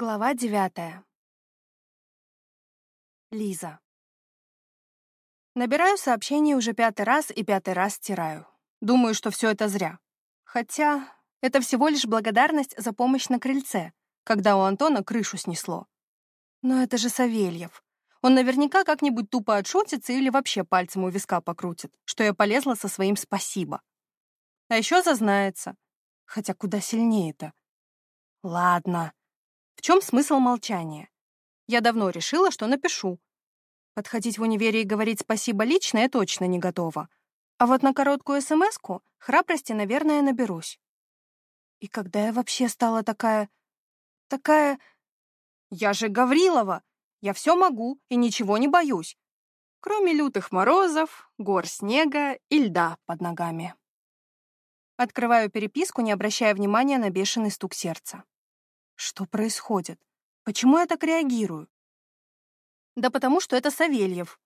Глава девятая. Лиза. Набираю сообщение уже пятый раз и пятый раз стираю. Думаю, что все это зря. Хотя это всего лишь благодарность за помощь на крыльце, когда у Антона крышу снесло. Но это же Савельев. Он наверняка как-нибудь тупо отшутится или вообще пальцем у виска покрутит, что я полезла со своим «спасибо». А еще зазнается. Хотя куда сильнее-то. Ладно. В чем смысл молчания? Я давно решила, что напишу. Подходить в универе и говорить спасибо лично я точно не готова. А вот на короткую смс-ку храбрости, наверное, наберусь. И когда я вообще стала такая... такая... Я же Гаврилова! Я все могу и ничего не боюсь. Кроме лютых морозов, гор снега и льда под ногами. Открываю переписку, не обращая внимания на бешеный стук сердца. Что происходит? Почему я так реагирую? Да потому что это Савельев.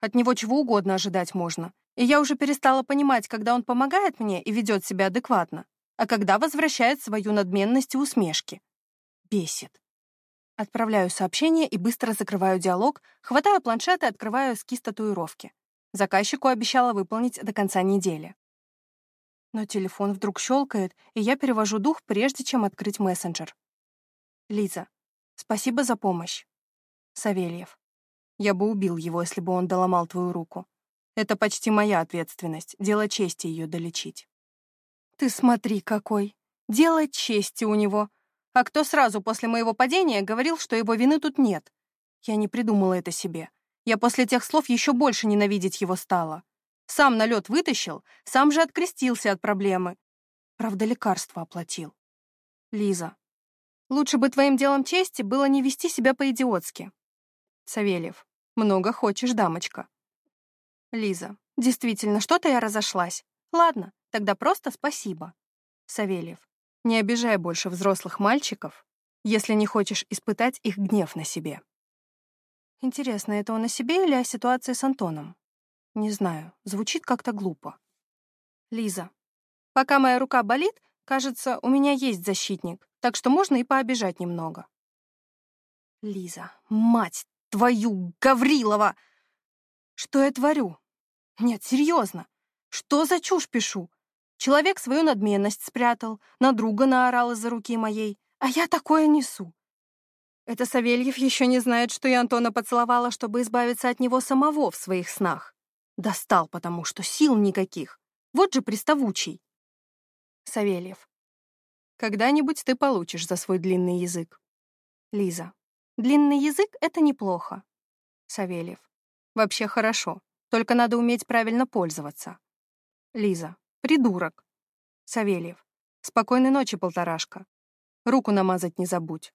От него чего угодно ожидать можно. И я уже перестала понимать, когда он помогает мне и ведет себя адекватно, а когда возвращает свою надменность и усмешки. Бесит. Отправляю сообщение и быстро закрываю диалог, хватаю планшет и открываю эскиз татуировки. Заказчику обещала выполнить до конца недели. Но телефон вдруг щелкает, и я перевожу дух, прежде чем открыть мессенджер. Лиза, спасибо за помощь. Савельев. Я бы убил его, если бы он доломал твою руку. Это почти моя ответственность, дело чести ее долечить. Ты смотри какой. Дело чести у него. А кто сразу после моего падения говорил, что его вины тут нет? Я не придумала это себе. Я после тех слов еще больше ненавидеть его стала. Сам на лед вытащил, сам же открестился от проблемы. Правда, лекарство оплатил. Лиза, Лучше бы твоим делом чести было не вести себя по-идиотски. Савельев. Много хочешь, дамочка. Лиза. Действительно, что-то я разошлась. Ладно, тогда просто спасибо. Савельев. Не обижай больше взрослых мальчиков, если не хочешь испытать их гнев на себе. Интересно, это он о себе или о ситуации с Антоном? Не знаю, звучит как-то глупо. Лиза. Пока моя рука болит, кажется, у меня есть защитник так что можно и пообижать немного. Лиза, мать твою, Гаврилова! Что я творю? Нет, серьезно. Что за чушь пишу? Человек свою надменность спрятал, на друга наорал из-за руки моей, а я такое несу. Это Савельев еще не знает, что я Антона поцеловала, чтобы избавиться от него самого в своих снах. Достал, потому что сил никаких. Вот же приставучий. Савельев. Когда-нибудь ты получишь за свой длинный язык. Лиза. Длинный язык — это неплохо. Савельев. Вообще хорошо, только надо уметь правильно пользоваться. Лиза. Придурок. Савельев. Спокойной ночи, полторашка. Руку намазать не забудь.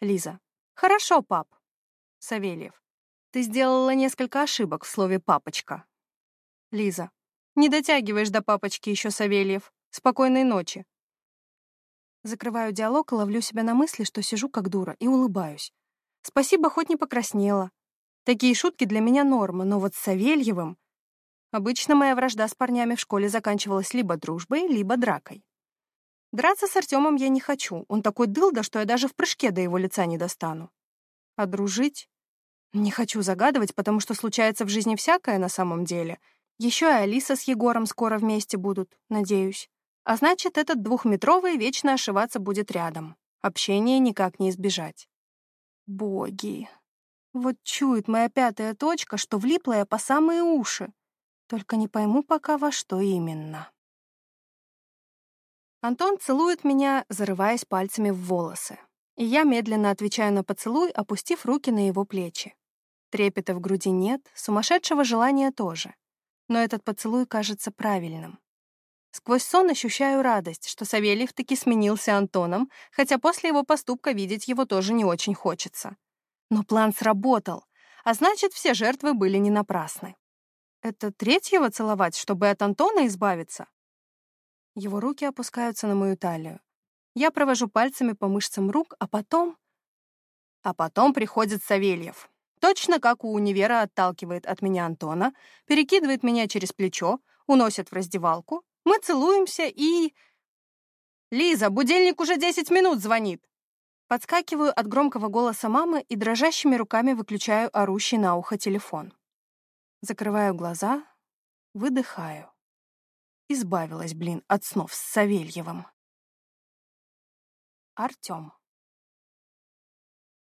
Лиза. Хорошо, пап. Савельев. Ты сделала несколько ошибок в слове «папочка». Лиза. Не дотягиваешь до папочки еще, Савельев. Спокойной ночи. Закрываю диалог и ловлю себя на мысли, что сижу как дура, и улыбаюсь. Спасибо, хоть не покраснела. Такие шутки для меня норма, но вот с Савельевым... Обычно моя вражда с парнями в школе заканчивалась либо дружбой, либо дракой. Драться с Артемом я не хочу. Он такой дылда, что я даже в прыжке до его лица не достану. А дружить? Не хочу загадывать, потому что случается в жизни всякое на самом деле. Еще и Алиса с Егором скоро вместе будут, надеюсь. А значит, этот двухметровый вечно ошиваться будет рядом. Общения никак не избежать. Боги. Вот чует моя пятая точка, что влипла я по самые уши. Только не пойму пока во что именно. Антон целует меня, зарываясь пальцами в волосы. И я медленно отвечаю на поцелуй, опустив руки на его плечи. Трепета в груди нет, сумасшедшего желания тоже. Но этот поцелуй кажется правильным. Сквозь сон ощущаю радость, что Савельев таки сменился Антоном, хотя после его поступка видеть его тоже не очень хочется. Но план сработал, а значит, все жертвы были не напрасны. Это третьего целовать, чтобы от Антона избавиться? Его руки опускаются на мою талию. Я провожу пальцами по мышцам рук, а потом... А потом приходит Савельев. Точно как у универа отталкивает от меня Антона, перекидывает меня через плечо, уносит в раздевалку, мы целуемся и... «Лиза, будильник уже десять минут звонит!» Подскакиваю от громкого голоса мамы и дрожащими руками выключаю орущий на ухо телефон. Закрываю глаза, выдыхаю. Избавилась, блин, от снов с Савельевым. Артём.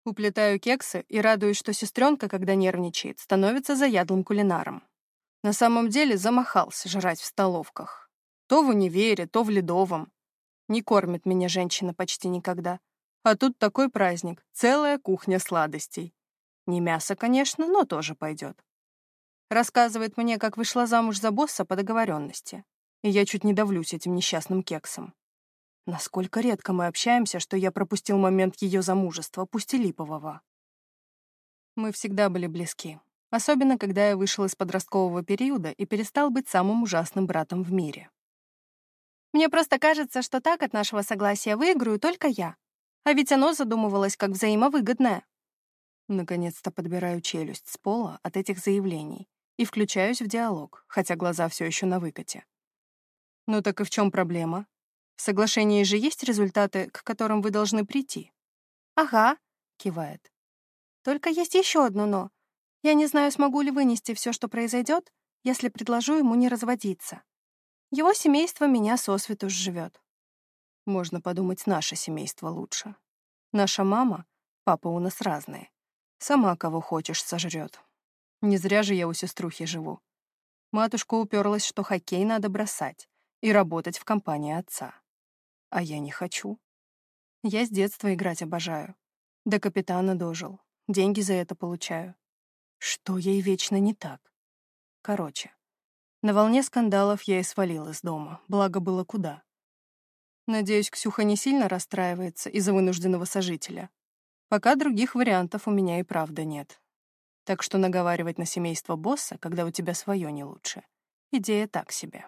Уплетаю кексы и радуюсь, что сестренка, когда нервничает, становится заядлым кулинаром. На самом деле замахался жрать в столовках. То в универе, то в ледовом. Не кормит меня женщина почти никогда. А тут такой праздник, целая кухня сладостей. Не мясо, конечно, но тоже пойдет. Рассказывает мне, как вышла замуж за босса по договоренности. И я чуть не давлюсь этим несчастным кексом. Насколько редко мы общаемся, что я пропустил момент ее замужества, пусть и липового. Мы всегда были близки. Особенно, когда я вышел из подросткового периода и перестал быть самым ужасным братом в мире. Мне просто кажется, что так от нашего согласия выиграю только я, а ведь оно задумывалось как взаимовыгодное. Наконец-то подбираю челюсть с пола от этих заявлений и включаюсь в диалог, хотя глаза все еще на выкате. Ну так и в чем проблема? В соглашении же есть результаты, к которым вы должны прийти. Ага, кивает. Только есть еще одно «но». Я не знаю, смогу ли вынести все, что произойдет, если предложу ему не разводиться. Его семейство меня сосвету живет. Можно подумать, наше семейство лучше. Наша мама, папа у нас разные. Сама кого хочешь сожрет. Не зря же я у сеструхи живу. Матушка уперлась, что хоккей надо бросать и работать в компании отца. А я не хочу. Я с детства играть обожаю. До капитана дожил. Деньги за это получаю. Что ей вечно не так? Короче, на волне скандалов я и свалил из дома, благо было куда. Надеюсь, Ксюха не сильно расстраивается из-за вынужденного сожителя. Пока других вариантов у меня и правда нет. Так что наговаривать на семейство босса, когда у тебя свое не лучше, идея так себе.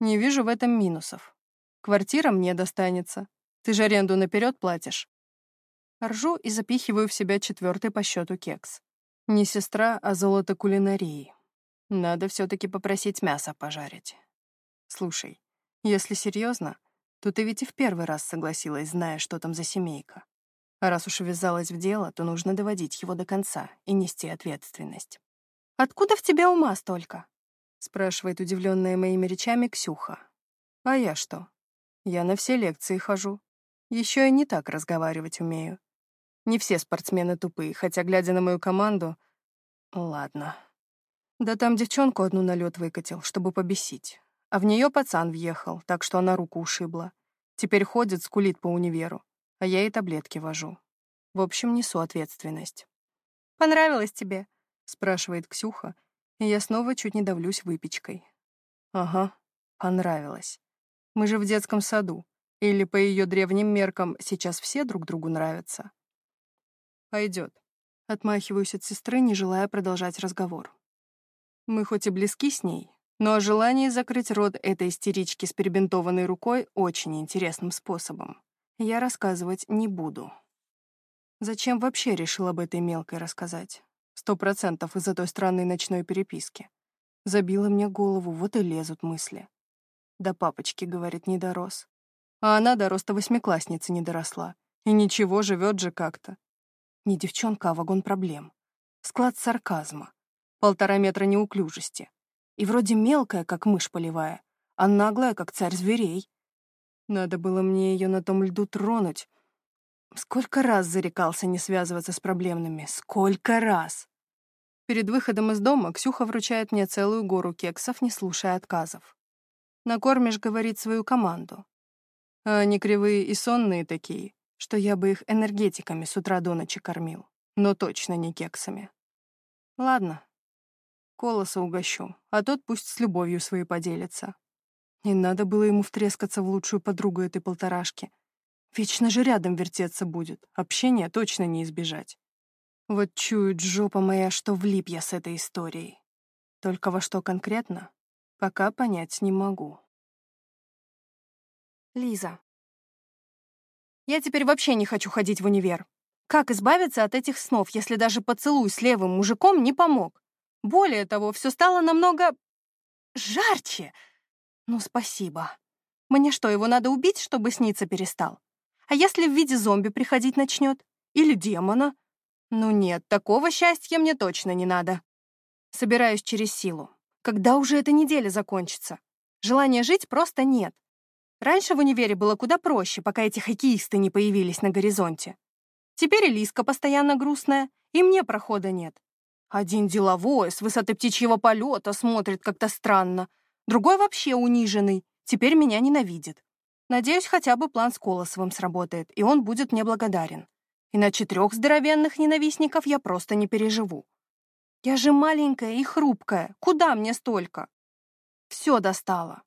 Не вижу в этом минусов. Квартира мне достанется. Ты же аренду наперед платишь. Ржу и запихиваю в себя четвертый по счету кекс. Не сестра, а золото кулинарии. Надо все-таки попросить мясо пожарить. Слушай, если серьезно, то ты ведь и в первый раз согласилась, зная, что там за семейка. А раз уж ввязалась в дело, то нужно доводить его до конца и нести ответственность. «Откуда в тебе ума столько?» — спрашивает удивленная моими речами Ксюха. «А я что? Я на все лекции хожу. Еще и не так разговаривать умею. Не все спортсмены тупые, хотя, глядя на мою команду... Ладно. Да там девчонку одну на лед выкатил, чтобы побесить. А в нее пацан въехал, так что она руку ушибла. Теперь ходит, скулит по универу, а я ей таблетки вожу. В общем, несу ответственность. «Понравилось тебе?» — спрашивает Ксюха, и я снова чуть не давлюсь выпечкой. «Ага, понравилось. Мы же в детском саду. Или по ее древним меркам сейчас все друг другу нравятся?» «Пойдет». Отмахиваюсь от сестры, не желая продолжать разговор. Мы хоть и близки с ней, но о желании закрыть рот этой истерички с перебинтованной рукой очень интересным способом. Я рассказывать не буду. Зачем вообще решил об этой мелкой рассказать? Сто процентов из-за той странной ночной переписки. Забила мне голову, вот и лезут мысли. Да папочки, говорит, не дорос. А она до роста восьмиклассницы не доросла. И ничего, живет же как-то. Не девчонка, а вагон проблем. Склад сарказма. Полтора метра неуклюжести. И вроде мелкая, как мышь полевая, а наглая, как царь зверей. Надо было мне ее на том льду тронуть. Сколько раз зарекался не связываться с проблемными. Сколько раз! Перед выходом из дома Ксюха вручает мне целую гору кексов, не слушая отказов. Накормишь, говорит, свою команду. А они кривые и сонные такие, что я бы их энергетиками с утра до ночи кормил, но точно не кексами. Ладно, Колоса угощу, а тот пусть с любовью своей поделится. Не надо было ему втрескаться в лучшую подругу этой полторашки. Вечно же рядом вертеться будет, общения точно не избежать. Вот чует жопа моя, что влип я с этой историей. Только во что конкретно, пока понять не могу. Лиза. Я теперь вообще не хочу ходить в универ. Как избавиться от этих снов, если даже поцелуй с левым мужиком не помог? Более того, все стало намного... жарче. Ну, спасибо. Мне что, его надо убить, чтобы сниться перестал? А если в виде зомби приходить начнет? Или демона? Ну нет, такого счастья мне точно не надо. Собираюсь через силу. Когда уже эта неделя закончится? Желания жить просто нет. Раньше в универе было куда проще, пока эти хоккеисты не появились на горизонте. Теперь и Лиска постоянно грустная, и мне прохода нет. Один деловой, с высоты птичьего полета, смотрит как-то странно. Другой вообще униженный, теперь меня ненавидит. Надеюсь, хотя бы план с Колосовым сработает, и он будет мне благодарен. Иначе трех здоровенных ненавистников я просто не переживу. Я же маленькая и хрупкая, куда мне столько? Все достало.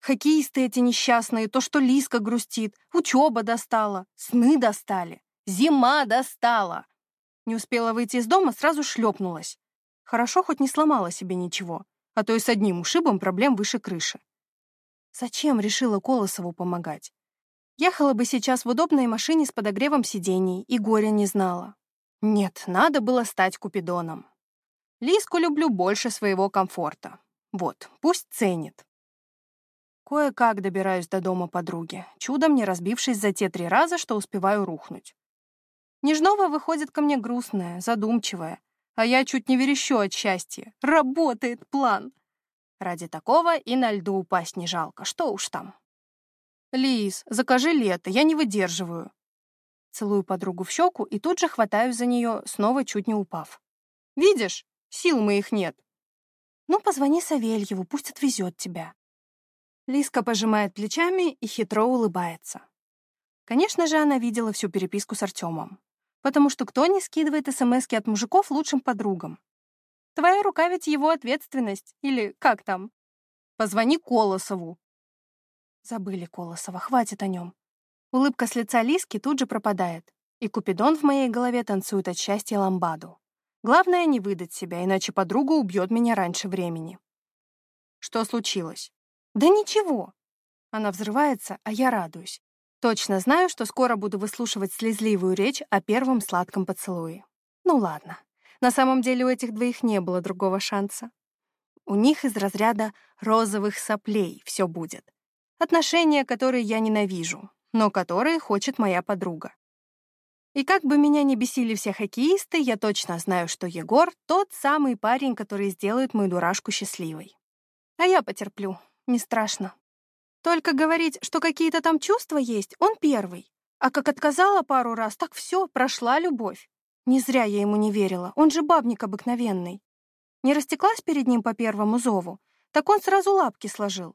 Хоккеисты эти несчастные, то, что Лиска грустит, учеба достала, сны достали, зима достала. Не успела выйти из дома, сразу шлепнулась. Хорошо, хоть не сломала себе ничего, а то и с одним ушибом проблем выше крыши. Зачем решила Колосову помогать? Ехала бы сейчас в удобной машине с подогревом сидений и горя не знала. Нет, надо было стать Купидоном. Лиску люблю больше своего комфорта. Вот, пусть ценит. Кое-как добираюсь до дома подруги, чудом не разбившись за те три раза, что успеваю рухнуть. Нежнова выходит ко мне грустная, задумчивая, а я чуть не верещу от счастья. Работает план. Ради такого и на льду упасть не жалко, что уж там. «Лиз, закажи лето, я не выдерживаю». Целую подругу в щеку и тут же хватаю за нее, снова чуть не упав. «Видишь, сил моих нет». «Ну, позвони Савельеву, пусть отвезет тебя». Лиска пожимает плечами и хитро улыбается. Конечно же, она видела всю переписку с Артемом. Потому что кто не скидывает СМСки от мужиков лучшим подругам? Твоя рука ведь его ответственность. Или как там? Позвони Колосову. Забыли Колосова, хватит о нем. Улыбка с лица Лиски тут же пропадает, и Купидон в моей голове танцует от счастья ламбаду. Главное — не выдать себя, иначе подруга убьет меня раньше времени. Что случилось? «Да ничего!» Она взрывается, а я радуюсь. Точно знаю, что скоро буду выслушивать слезливую речь о первом сладком поцелуе. Ну ладно. На самом деле у этих двоих не было другого шанса. У них из разряда розовых соплей все будет. Отношения, которые я ненавижу, но которые хочет моя подруга. И как бы меня не бесили все хоккеисты, я точно знаю, что Егор — тот самый парень, который сделает мою дурашку счастливой. А я потерплю, не страшно. Только говорить, что какие-то там чувства есть, он первый. А как отказала пару раз, так все, прошла любовь. Не зря я ему не верила, он же бабник обыкновенный. Не растеклась перед ним по первому зову, так он сразу лапки сложил.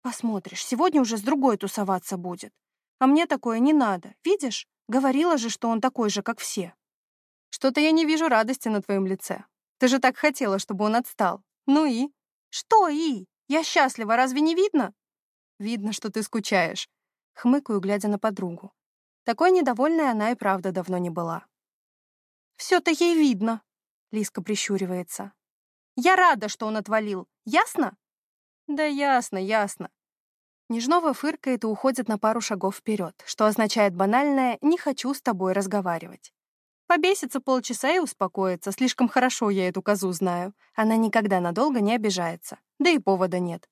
Посмотришь, сегодня уже с другой тусоваться будет. А мне такое не надо, видишь? Говорила же, что он такой же, как все. Что-то я не вижу радости на твоем лице. Ты же так хотела, чтобы он отстал. Ну и? Что и? Я счастлива, разве не видно? Видно, что ты скучаешь. Хмыкаю, глядя на подругу. Такой недовольной она и правда давно не была. Все-то ей видно, Лиска прищуривается. Я рада, что он отвалил. Ясно? Да ясно, ясно. Нежнова фыркает и уходит на пару шагов вперед, что означает банальное «не хочу с тобой разговаривать». Побесится полчаса и успокоится, слишком хорошо я эту козу знаю. Она никогда надолго не обижается, да и повода нет.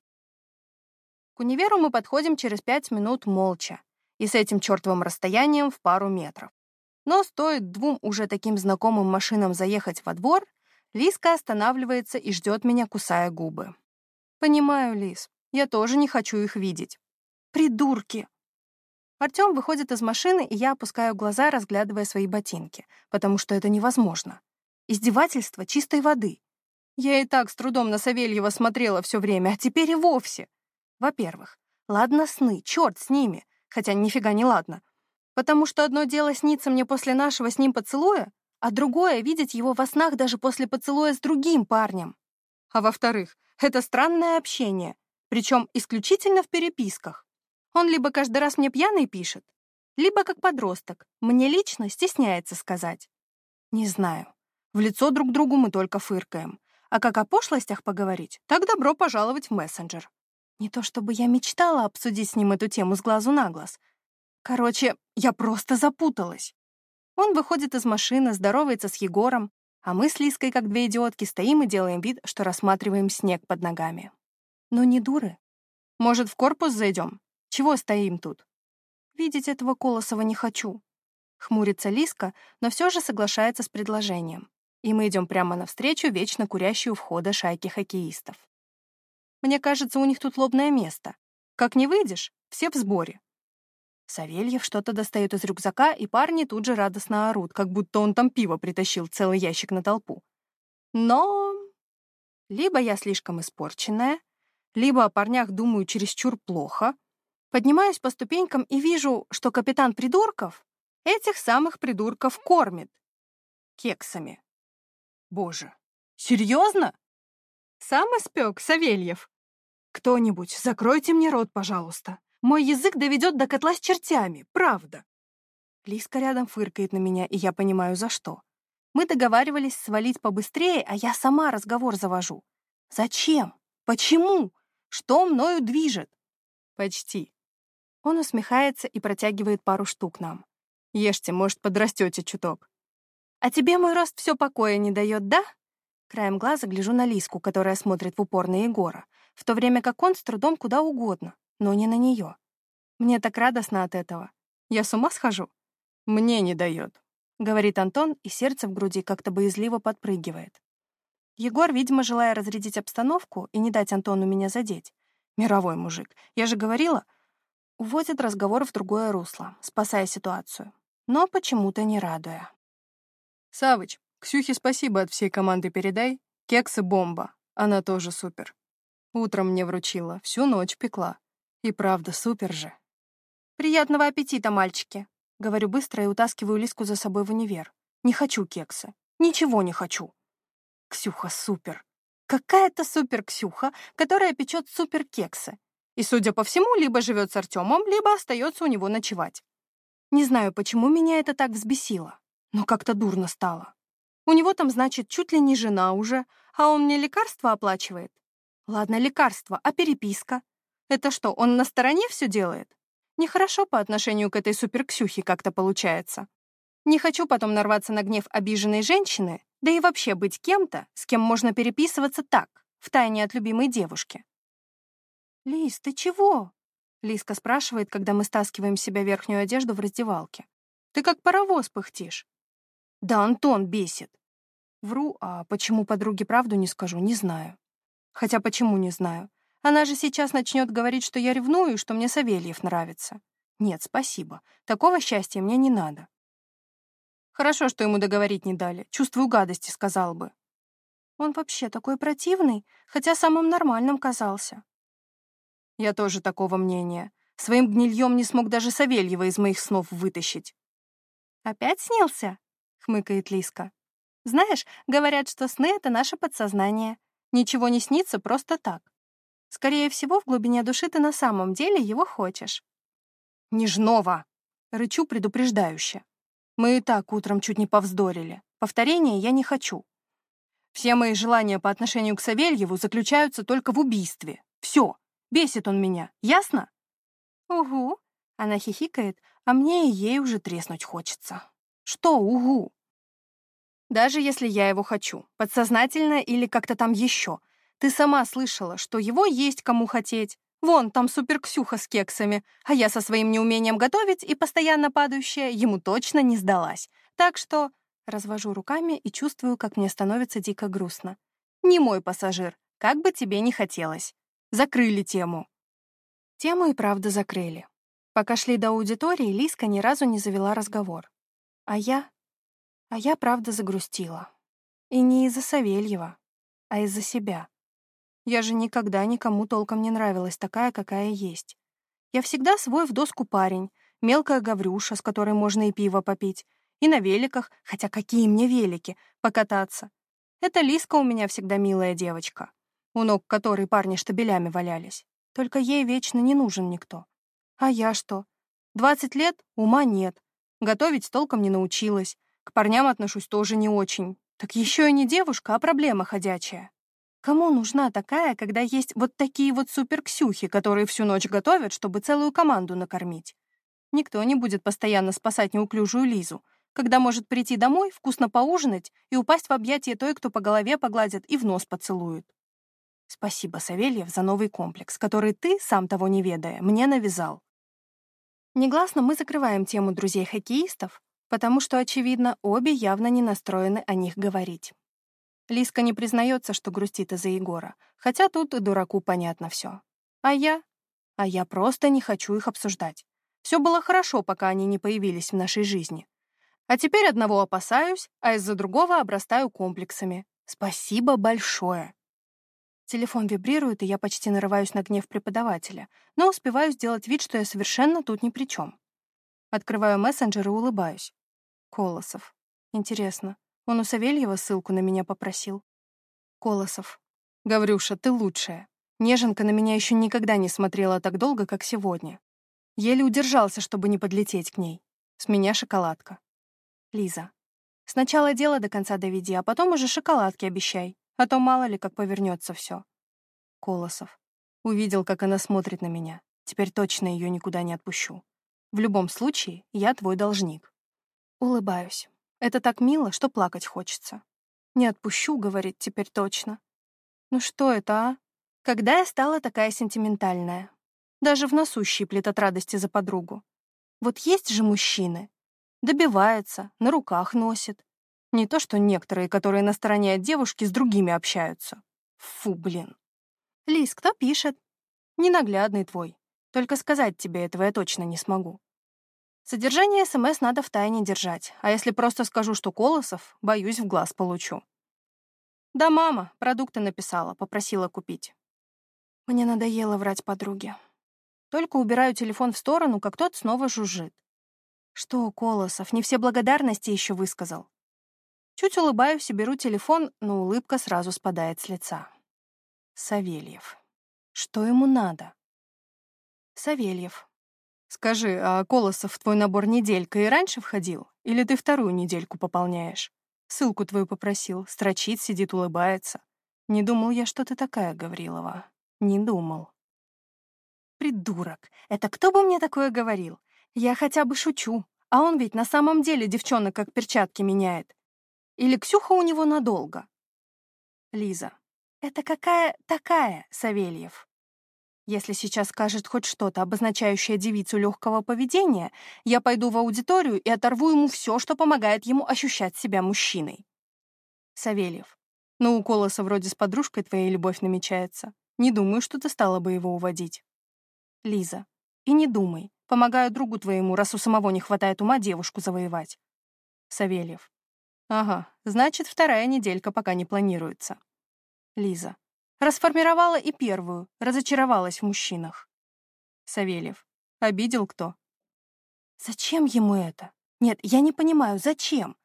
К универу мы подходим через пять минут молча и с этим чертовым расстоянием в пару метров. Но стоит двум уже таким знакомым машинам заехать во двор, Лиска останавливается и ждет меня, кусая губы. «Понимаю, Лис, я тоже не хочу их видеть». «Придурки!» Артём выходит из машины, и я опускаю глаза, разглядывая свои ботинки, потому что это невозможно. Издевательство чистой воды. Я и так с трудом на Савельева смотрела все время, а теперь и вовсе. Во-первых, ладно сны, черт с ними, хотя нифига не ладно. Потому что одно дело снится мне после нашего с ним поцелуя, а другое — видеть его во снах даже после поцелуя с другим парнем. А во-вторых, это странное общение, причем исключительно в переписках. Он либо каждый раз мне пьяный пишет, либо как подросток, мне лично стесняется сказать. Не знаю. В лицо друг другу мы только фыркаем. А как о пошлостях поговорить, так добро пожаловать в мессенджер. Не то чтобы я мечтала обсудить с ним эту тему с глазу на глаз. Короче, я просто запуталась. Он выходит из машины, здоровается с Егором, а мы с Лиской, как две идиотки, стоим и делаем вид, что рассматриваем снег под ногами. Но не дуры. Может, в корпус зайдем? Чего стоим тут? Видеть этого Колосова не хочу. Хмурится Лиска, но все же соглашается с предложением. И мы идем прямо навстречу вечно курящей у входа шайки хоккеистов. Мне кажется, у них тут лобное место. Как не выйдешь, все в сборе. Савельев что-то достает из рюкзака, и парни тут же радостно орут, как будто он там пиво притащил целый ящик на толпу. Но либо я слишком испорченная, либо о парнях думаю чересчур плохо. Поднимаюсь по ступенькам и вижу, что капитан придурков этих самых придурков кормит. Кексами. Боже, серьезно? Сам испек, Савельев? Кто-нибудь, закройте мне рот, пожалуйста. Мой язык доведет до котла с чертями, правда. Лиска рядом фыркает на меня, и я понимаю, за что. Мы договаривались свалить побыстрее, а я сама разговор завожу. Зачем? Почему? Что мною движет? Почти. Он усмехается и протягивает пару штук нам. Ешьте, может, подрастете чуток. А тебе мой рост все покоя не дает, да? Краем глаза гляжу на Лиску, которая смотрит в упор на Егора, в то время как он с трудом куда угодно, но не на нее. Мне так радостно от этого. Я с ума схожу? Мне не дает, говорит Антон, и сердце в груди как-то боязливо подпрыгивает. Егор, видимо, желая разрядить обстановку и не дать Антону меня задеть. Мировой мужик. Я же говорила, уводит разговор в другое русло, спасая ситуацию, но почему-то не радуя. «Савыч, Ксюхе спасибо от всей команды передай. Кексы бомба. Она тоже супер. Утром мне вручила, всю ночь пекла. И правда, супер же. Приятного аппетита, мальчики. Говорю быстро и утаскиваю Лиску за собой в универ. Не хочу кексы. Ничего не хочу. Ксюха супер. Какая-то супер Ксюха, которая печет супер кексы. И, судя по всему, либо живет с Артемом, либо остается у него ночевать. Не знаю, почему меня это так взбесило, но как-то дурно стало. У него там, значит, чуть ли не жена уже, а он мне лекарства оплачивает. Ладно, лекарства, а переписка? Это что, он на стороне все делает? Нехорошо по отношению к этой суперксюхе как-то получается. Не хочу потом нарваться на гнев обиженной женщины, да и вообще быть кем-то, с кем можно переписываться так, втайне от любимой девушки. «Лиз, ты чего?» Лиска спрашивает, когда мы стаскиваем с себя верхнюю одежду в раздевалке. «Ты как паровоз пыхтишь». «Да Антон бесит». Вру, а почему подруге правду не скажу, не знаю. Хотя почему не знаю? Она же сейчас начнет говорить, что я ревную, что мне Савельев нравится. Нет, спасибо. Такого счастья мне не надо. Хорошо, что ему договорить не дали. Чувствую гадости, сказал бы. Он вообще такой противный, хотя самым нормальным казался. Я тоже такого мнения. Своим гнильем не смог даже Савельева из моих снов вытащить. «Опять снился?» — хмыкает Лиска. «Знаешь, говорят, что сны — это наше подсознание. Ничего не снится просто так. Скорее всего, в глубине души ты на самом деле его хочешь». «Нежнова!» — рычу предупреждающе. Мы и так утром чуть не повздорили. Повторения я не хочу. Все мои желания по отношению к Савельеву заключаются только в убийстве. Все. Бесит он меня. Ясно? Угу. Она хихикает, а мне и ей уже треснуть хочется. Что угу? Даже если я его хочу, подсознательно или как-то там еще, ты сама слышала, что его есть кому хотеть. Вон, там суперксюха с кексами, а я со своим неумением готовить и постоянно падающая ему точно не сдалась. Так что развожу руками и чувствую, как мне становится дико грустно. Не мой пассажир, как бы тебе ни хотелось. Закрыли тему. Тему и правда закрыли. Пока шли до аудитории, Лиска ни разу не завела разговор. А я... А я правда загрустила. И не из-за Савельева, а из-за себя. Я же никогда никому толком не нравилась такая, какая есть. Я всегда свой в доску парень, мелкая гаврюша, с которой можно и пиво попить, и на великах, хотя какие мне велики, покататься. Это Лиска у меня всегда милая девочка, у ног которой парни штабелями валялись. Только ей вечно не нужен никто. А я что? Двадцать лет? Ума нет. Готовить толком не научилась. К парням отношусь тоже не очень. Так еще и не девушка, а проблема ходячая. Кому нужна такая, когда есть вот такие вот суперксюхи, которые всю ночь готовят, чтобы целую команду накормить? Никто не будет постоянно спасать неуклюжую Лизу, когда может прийти домой, вкусно поужинать и упасть в объятия той, кто по голове погладит и в нос поцелует. Спасибо, Савельев, за новый комплекс, который ты, сам того не ведая, мне навязал. Негласно мы закрываем тему друзей-хоккеистов, потому что, очевидно, обе явно не настроены о них говорить. Лиска не признается, что грустит из-за Егора, хотя тут и дураку понятно все. А я? А я просто не хочу их обсуждать. Все было хорошо, пока они не появились в нашей жизни. А теперь одного опасаюсь, а из-за другого обрастаю комплексами. Спасибо большое. Телефон вибрирует, и я почти нарываюсь на гнев преподавателя, но успеваю сделать вид, что я совершенно тут ни при чем. Открываю мессенджер и улыбаюсь. Колосов. Интересно, он у Савельева ссылку на меня попросил? Колосов. Гаврюша, ты лучшая. Неженка на меня еще никогда не смотрела так долго, как сегодня. Еле удержался, чтобы не подлететь к ней. С меня шоколадка. Лиза. Сначала дело до конца доведи, а потом уже шоколадки обещай, а то мало ли как повернется все. Колосов. Увидел, как она смотрит на меня. Теперь точно ее никуда не отпущу. В любом случае, я твой должник. Улыбаюсь. Это так мило, что плакать хочется. Не отпущу, говорит, теперь точно. Ну что это, а? Когда я стала такая сентиментальная? Даже в носу щиплет от радости за подругу. Вот есть же мужчины, Добивается, на руках носит. Не то, что некоторые, которые на стороне от девушки с другими общаются. Фу, блин. Лиз, кто пишет? Ненаглядный твой. Только сказать тебе этого я точно не смогу. Содержание СМС надо в тайне держать, а если просто скажу, что Колосов, боюсь, в глаз получу. Да, мама, продукты написала, попросила купить. Мне надоело врать подруге. Только убираю телефон в сторону, как тот снова жужжит. Что, Колосов, не все благодарности еще высказал? Чуть улыбаюсь и беру телефон, но улыбка сразу спадает с лица. Савельев. Что ему надо? Савельев. Скажи, а Колосов в твой набор неделька и раньше входил? Или ты вторую недельку пополняешь? Ссылку твою попросил, строчит, сидит, улыбается. Не думал я, что ты такая, Гаврилова. Не думал. Придурок. Это кто бы мне такое говорил? Я хотя бы шучу, а он ведь на самом деле девчонок как перчатки меняет. Или Ксюха у него надолго? Лиза. Это какая такая, Савельев? Если сейчас скажет хоть что-то, обозначающее девицу легкого поведения, я пойду в аудиторию и оторву ему все, что помогает ему ощущать себя мужчиной. Савельев. Ну, у Колоса вроде с подружкой твоя любовь намечается. Не думаю, что ты стала бы его уводить. Лиза. И не думай. Помогаю другу твоему, раз у самого не хватает ума девушку завоевать. Савельев. Ага, значит, вторая неделька пока не планируется. Лиза. Расформировала и первую, разочаровалась в мужчинах. Савельев. Обидел кто? Зачем ему это? Нет, я не понимаю, зачем?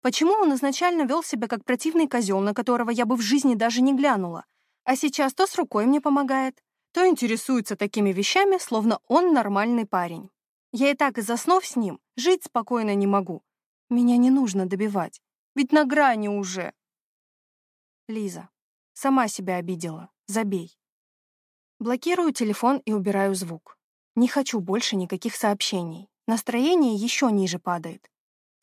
Почему он изначально вел себя как противный козел, на которого я бы в жизни даже не глянула, а сейчас то с рукой мне помогает, то интересуется такими вещами, словно он нормальный парень. Я и так из-за снов с ним жить спокойно не могу. Меня не нужно добивать, ведь на грани уже. Лиза. Сама себя обидела. Забей. Блокирую телефон и убираю звук. Не хочу больше никаких сообщений. Настроение еще ниже падает.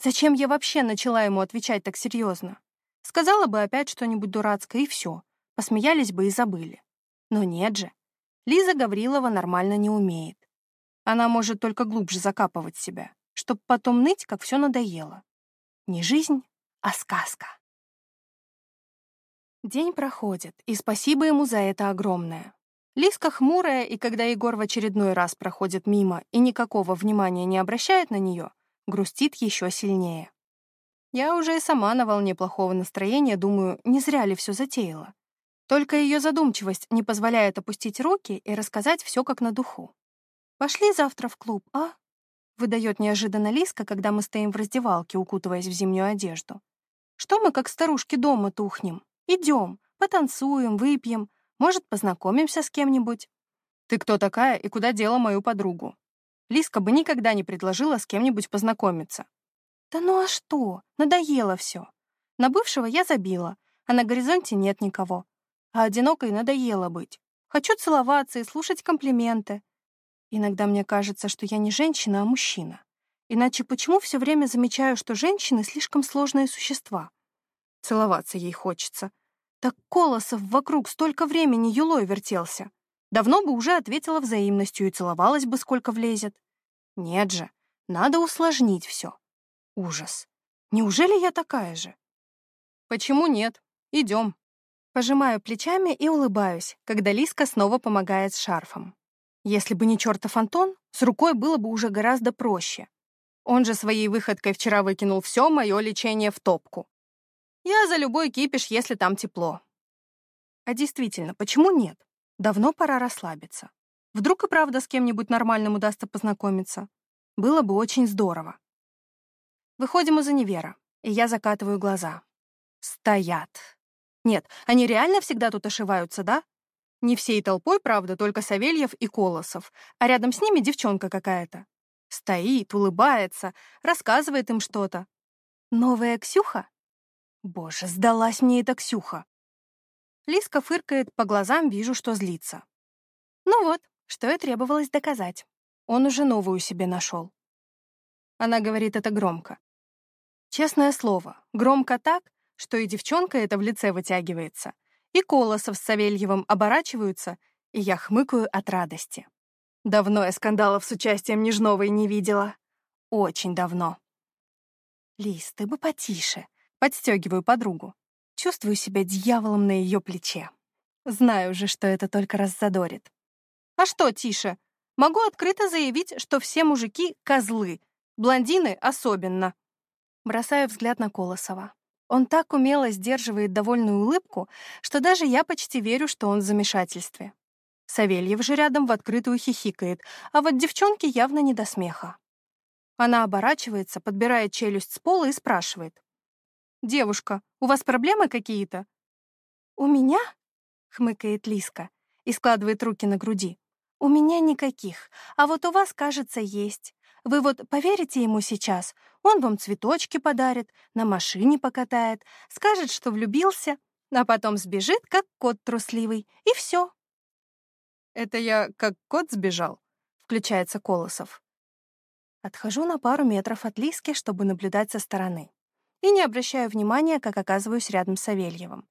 Зачем я вообще начала ему отвечать так серьезно? Сказала бы опять что-нибудь дурацкое, и все. Посмеялись бы и забыли. Но нет же. Лиза Гаврилова нормально не умеет. Она может только глубже закапывать себя, чтобы потом ныть, как все надоело. Не жизнь, а сказка. День проходит, и спасибо ему за это огромное. Лиска хмурая, и когда Егор в очередной раз проходит мимо и никакого внимания не обращает на нее, грустит еще сильнее. Я уже и сама на волне плохого настроения думаю, не зря ли все затеяла. Только ее задумчивость не позволяет опустить руки и рассказать все как на духу. «Пошли завтра в клуб, а?» — выдает неожиданно Лиска, когда мы стоим в раздевалке, укутываясь в зимнюю одежду. «Что мы, как старушки, дома тухнем? Идем, потанцуем, выпьем, может, познакомимся с кем-нибудь». «Ты кто такая и куда дела мою подругу?» Лиска бы никогда не предложила с кем-нибудь познакомиться. «Да ну а что? Надоело все. На бывшего я забила, а на горизонте нет никого а одинокой надоело быть. Хочу целоваться и слушать комплименты. Иногда мне кажется, что я не женщина, а мужчина. Иначе почему все время замечаю, что женщины слишком сложные существа? Целоваться ей хочется. Так Колосов вокруг столько времени юлой вертелся. Давно бы уже ответила взаимностью и целовалась бы, сколько влезет. Нет же, надо усложнить все. Ужас. Неужели я такая же? Почему нет? Идем. Пожимаю плечами и улыбаюсь, когда Лиска снова помогает с шарфом. Если бы не чертов Антон, с рукой было бы уже гораздо проще. Он же своей выходкой вчера выкинул все мое лечение в топку. Я за любой кипиш, если там тепло. А действительно, почему нет? Давно пора расслабиться. Вдруг и правда с кем-нибудь нормальным удастся познакомиться. Было бы очень здорово. Выходим из универа, и я закатываю глаза. Стоят. Нет, они реально всегда тут ошиваются, да? Не всей толпой, правда, только Савельев и Колосов, а рядом с ними девчонка какая-то. Стоит, улыбается, рассказывает им что-то. Новая Ксюха? Боже, сдалась мне эта Ксюха. Лиска фыркает, по глазам вижу, что злится. Ну вот, что и требовалось доказать. Он уже новую себе нашел. Она говорит это громко. Честное слово, громко так, что и девчонка это в лице вытягивается, и Колосов с Савельевым оборачиваются, и я хмыкаю от радости. Давно я скандалов с участием Нежновой не видела. Очень давно. Лиз, ты бы потише. Подстегиваю подругу. Чувствую себя дьяволом на ее плече. Знаю же, что это только раззадорит. А что тише? Могу открыто заявить, что все мужики — козлы, блондины особенно. Бросаю взгляд на Колосова. Он так умело сдерживает довольную улыбку, что даже я почти верю, что он в замешательстве. Савельев же рядом в открытую хихикает, а вот девчонке явно не до смеха. Она оборачивается, подбирает челюсть с пола и спрашивает. «Девушка, у вас проблемы какие-то?» «У меня?» — хмыкает Лиска и складывает руки на груди. «У меня никаких, а вот у вас, кажется, есть. Вы вот поверите ему сейчас, он вам цветочки подарит, на машине покатает, скажет, что влюбился, а потом сбежит, как кот трусливый, и все. «Это я как кот сбежал?» — включается Колосов. Отхожу на пару метров от Лиски, чтобы наблюдать со стороны. И не обращаю внимания, как оказываюсь рядом с Савельевым.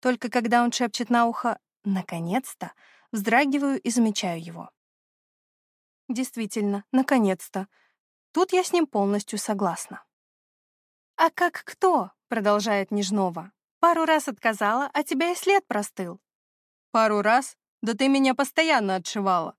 Только когда он шепчет на ухо «наконец-то», Вздрагиваю и замечаю его. Действительно, наконец-то. Тут я с ним полностью согласна. «А как кто?» — продолжает Нежнова. «Пару раз отказала, а тебя и след простыл». «Пару раз? Да ты меня постоянно отшивала».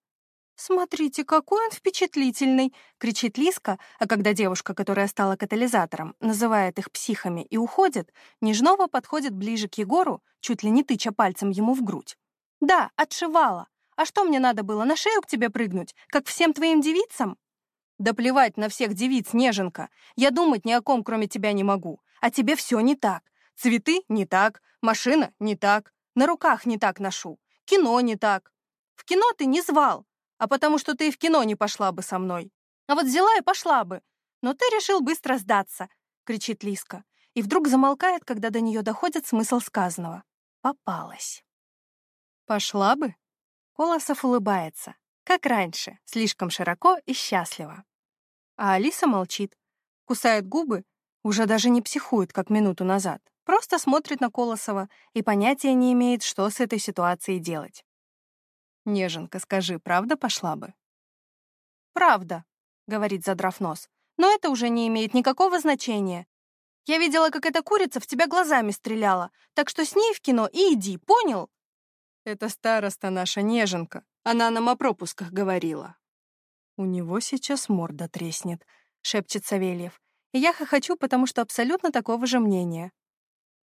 «Смотрите, какой он впечатлительный!» — кричит Лиска, а когда девушка, которая стала катализатором, называет их психами и уходит, Нежнова подходит ближе к Егору, чуть ли не тыча пальцем ему в грудь. Да, отшивала. А что мне надо было, на шею к тебе прыгнуть, как всем твоим девицам? Да плевать на всех девиц, неженка. Я думать ни о ком, кроме тебя, не могу. А тебе все не так. Цветы не так, машина не так, на руках не так ношу, кино не так. В кино ты не звал, а потому что ты и в кино не пошла бы со мной. А вот взяла и пошла бы. Но ты решил быстро сдаться, кричит Лиска. И вдруг замолкает, когда до нее доходит смысл сказанного. Попалась. Пошла бы. Колосов улыбается, как раньше, слишком широко и счастливо. А Алиса молчит, кусает губы, уже даже не психует, как минуту назад, просто смотрит на Колосова и понятия не имеет, что с этой ситуацией делать. «Неженка, скажи, правда пошла бы?» «Правда», — говорит, задрав нос, «но это уже не имеет никакого значения. Я видела, как эта курица в тебя глазами стреляла, так что с ней в кино и иди, понял?» Это староста наша неженка. Она нам о пропусках говорила. У него сейчас морда треснет, шепчет Савельев. И я хохочу, потому что абсолютно такого же мнения.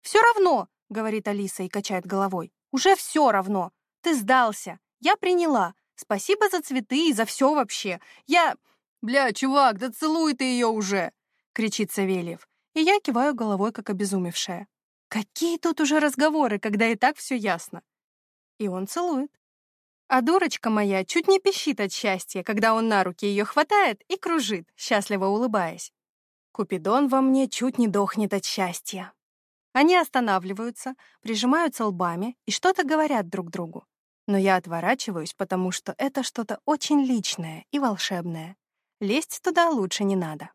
Все равно, говорит Алиса и качает головой. Уже все равно. Ты сдался. Я приняла. Спасибо за цветы и за все вообще. Я... Бля, чувак, да целуй ты ее уже! кричит Савельев. И я киваю головой, как обезумевшая. Какие тут уже разговоры, когда и так все ясно? и он целует. А дурочка моя чуть не пищит от счастья, когда он на руки ее хватает и кружит, счастливо улыбаясь. Купидон во мне чуть не дохнет от счастья. Они останавливаются, прижимаются лбами и что-то говорят друг другу. Но я отворачиваюсь, потому что это что-то очень личное и волшебное. Лезть туда лучше не надо.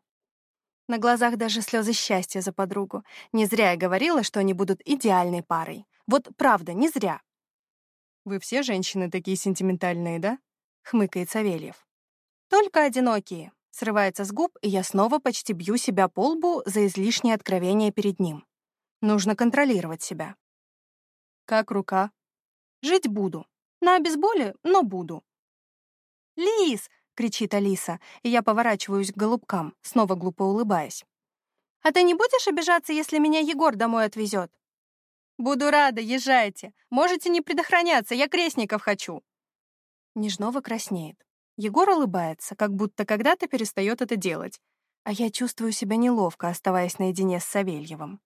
На глазах даже слезы счастья за подругу. Не зря я говорила, что они будут идеальной парой. Вот правда, не зря. «Вы все женщины такие сентиментальные, да?» — хмыкает Савельев. Только одинокие. Срывается с губ, и я снова почти бью себя по лбу за излишнее откровение перед ним. Нужно контролировать себя. Как рука? Жить буду. На обезболе, но буду. «Лис!» — кричит Алиса, и я поворачиваюсь к голубкам, снова глупо улыбаясь. «А ты не будешь обижаться, если меня Егор домой отвезет?» «Буду рада, езжайте. Можете не предохраняться, я крестников хочу». Нежнова краснеет. Егор улыбается, как будто когда-то перестает это делать, а я чувствую себя неловко, оставаясь наедине с Савельевым.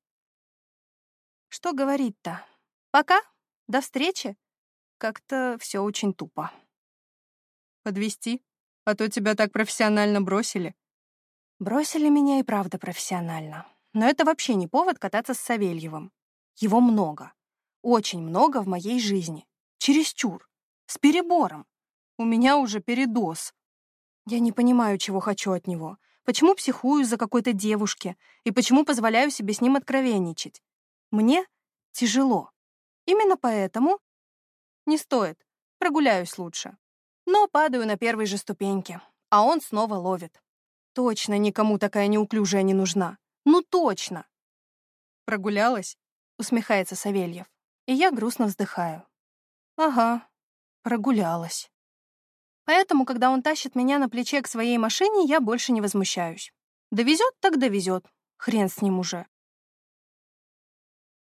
Что говорить-то? Пока? До встречи? Как-то все очень тупо. Подвести? А то тебя так профессионально бросили. Бросили меня и правда профессионально. Но это вообще не повод кататься с Савельевым. Его много. Очень много в моей жизни. Чересчур. С перебором. У меня уже передоз. Я не понимаю, чего хочу от него. Почему психую за какой-то девушки? И почему позволяю себе с ним откровенничать? Мне тяжело. Именно поэтому не стоит. Прогуляюсь лучше. Но падаю на первой же ступеньке, а он снова ловит. Точно никому такая неуклюжая не нужна. Ну точно. Прогулялась? Усмехается Савельев. И я грустно вздыхаю. Ага, прогулялась. Поэтому, когда он тащит меня на плече к своей машине, я больше не возмущаюсь. Довезет, так довезет. Хрен с ним уже.